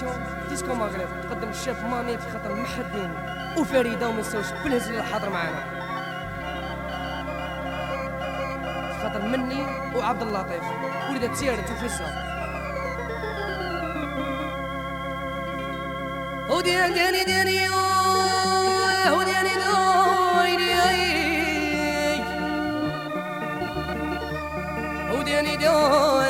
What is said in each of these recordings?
Production Disco Maghreb تقدم الشاب مامي في خاطر محدين. وفريدة وما نساوش بلهز الحاضر معنا في خاطر مني وعبد اللطيف ولد تيارت وفيصل دياني ودياني دياني ما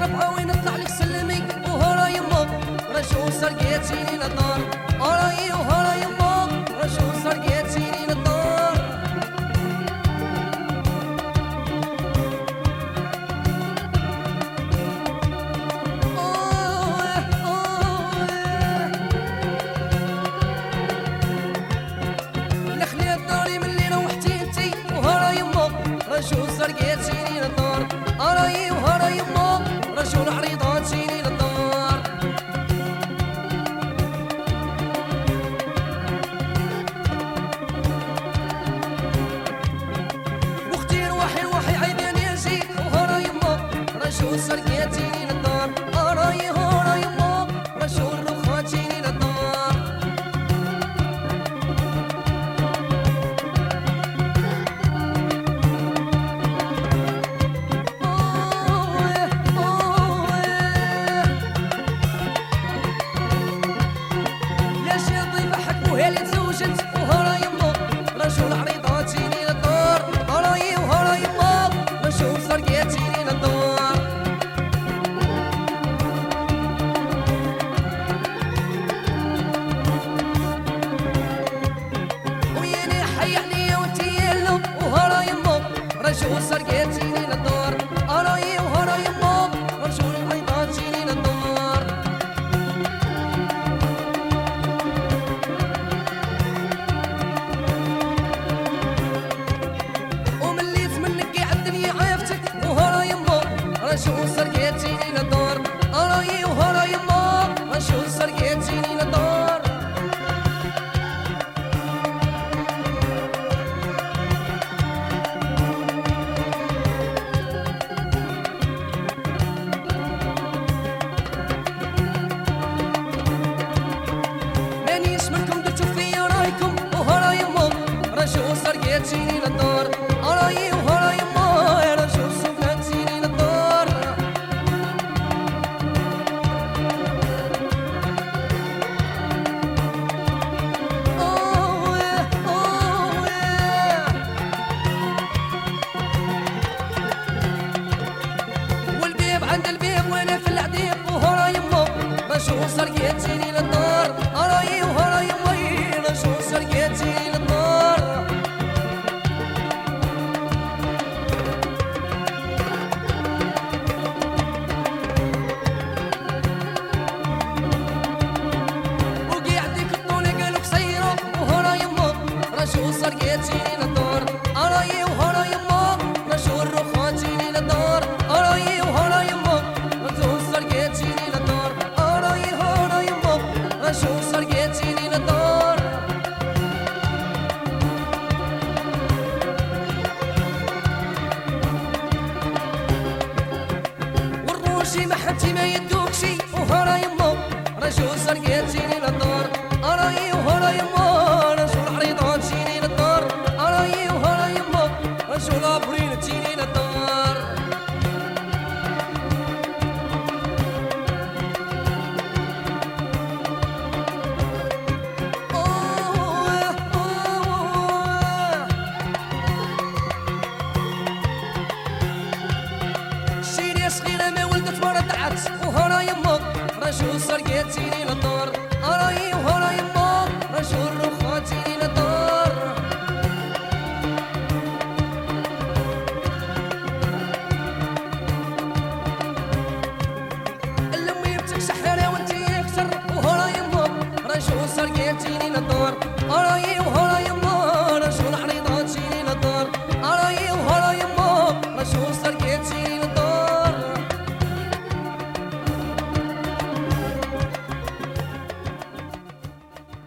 وتبطيلي ودياني دايك سرقيتيني للدار رشو سرقيتيني للدار. هراي وهراي يما رشو العريضاتيني للدار. رشو سرقيتيني للدار رشو العريضاتيني رشو Fatima e a motor